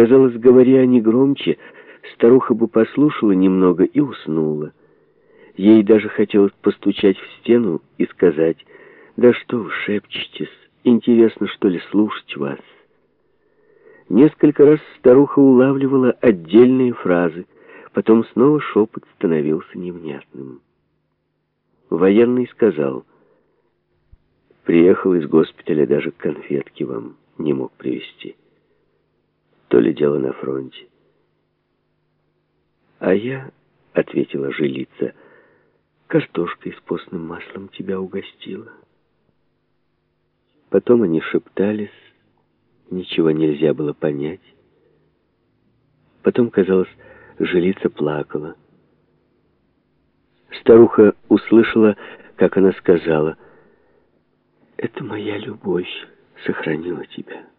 Казалось, говоря они громче, старуха бы послушала немного и уснула. Ей даже хотелось постучать в стену и сказать, «Да что вы шепчетесь, интересно, что ли, слушать вас?» Несколько раз старуха улавливала отдельные фразы, потом снова шепот становился невнятным. Военный сказал, «Приехал из госпиталя, даже конфетки вам не мог привезти. То ли дело на фронте». «А я», — ответила жилица, — «картошкой с постным маслом тебя угостила». Потом они шептались, Ничего нельзя было понять. Потом, казалось, жилица плакала. Старуха услышала, как она сказала, «Это моя любовь сохранила тебя».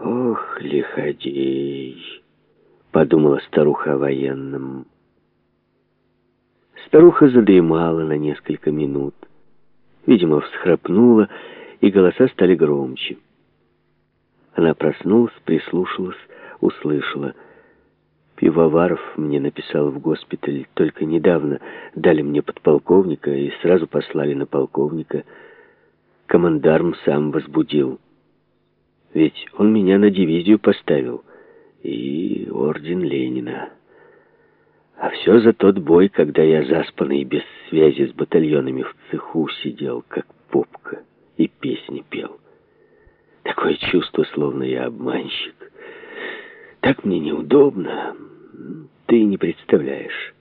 «Ох, лиходей!» — подумала старуха о военном. Старуха задремала на несколько минут. Видимо, всхрапнула, и голоса стали громче. Она проснулась, прислушалась, услышала. Пивоваров мне написал в госпиталь. Только недавно дали мне подполковника и сразу послали на полковника. Командарм сам возбудил. Ведь он меня на дивизию поставил. И орден Ленина. А все за тот бой, когда я заспанный без связи с батальонами в цеху сидел, как попка, и песни пел. Такое чувство, словно я обманщик. Так мне неудобно. Ты не представляешь.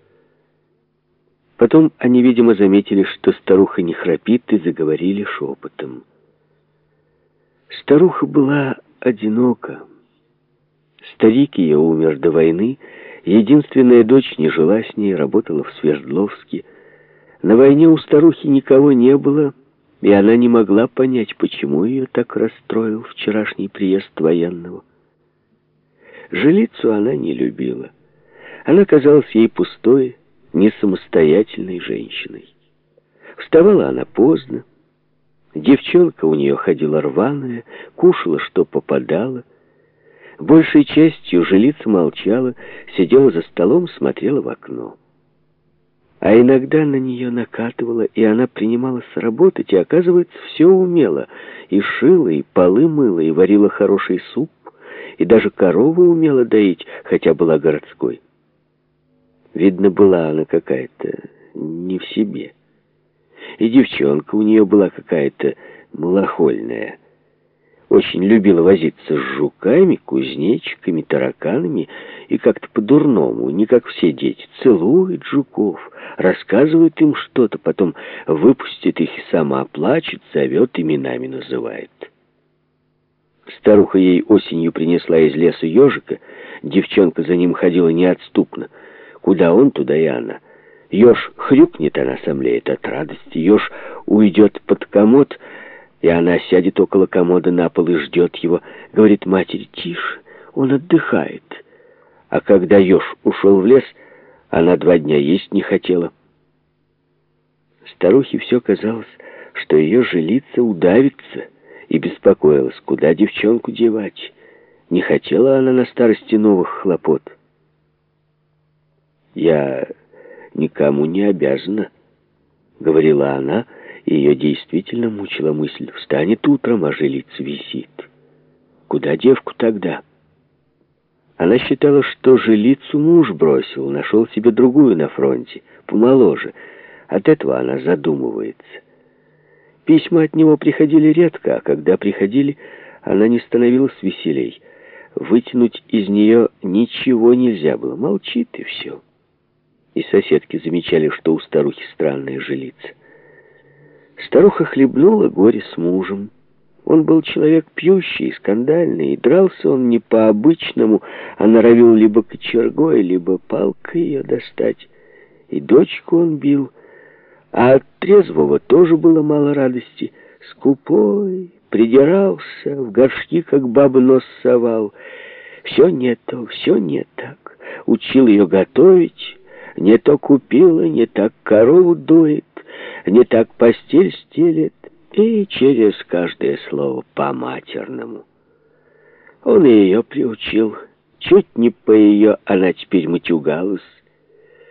Потом они, видимо, заметили, что старуха не храпит, и заговорили шепотом. Старуха была одинока. Старик ее умер до войны, единственная дочь не жила с ней, работала в Свердловске. На войне у старухи никого не было, и она не могла понять, почему ее так расстроил вчерашний приезд военного. Жилицу она не любила. Она казалась ей пустой, не самостоятельной женщиной. Вставала она поздно. Девчонка у нее ходила рваная, кушала, что попадало. Большей частью жилица молчала, сидела за столом, смотрела в окно. А иногда на нее накатывало, и она принималась работать, и, оказывается, все умела. И шила, и полы мыла, и варила хороший суп, и даже коровы умела доить, хотя была городской. Видно, была она какая-то не в себе. И девчонка у нее была какая-то малохольная очень любила возиться с жуками, кузнечиками, тараканами и как-то по-дурному, не как все дети, целует жуков, рассказывает им что-то, потом выпустит их и сама плачет, зовет, именами называет. Старуха ей осенью принесла из леса ежика, девчонка за ним ходила неотступно. Куда он, туда и она. Еж хрюкнет, она сомлеет от радости, еж уйдет под комод, и она сядет около комода на пол и ждет его. Говорит матери, тише, он отдыхает. А когда еж ушел в лес, она два дня есть не хотела. Старухе все казалось, что ее жилица удавится, и беспокоилась, куда девчонку девать. Не хотела она на старости новых хлопот. «Я никому не обязана», — говорила она, — ее действительно мучила мысль. Встанет утром, а жилица висит. Куда девку тогда? Она считала, что жилицу муж бросил, нашел себе другую на фронте, помоложе. От этого она задумывается. Письма от него приходили редко, а когда приходили, она не становилась веселей. Вытянуть из нее ничего нельзя было. Молчит и все. И соседки замечали, что у старухи странная жилица. Старуха хлебнула горе с мужем. Он был человек пьющий, скандальный, и дрался он не по-обычному, а норовил либо кочергой, либо палкой ее достать. И дочку он бил, а от трезвого тоже было мало радости. Скупой, придирался, в горшки, как баба, нос совал. Все не то, все не так. Учил ее готовить, не то купила, не так корову доит не так постель стелет, и через каждое слово по-матерному. Он ее приучил. Чуть не по ее она теперь матюгалась.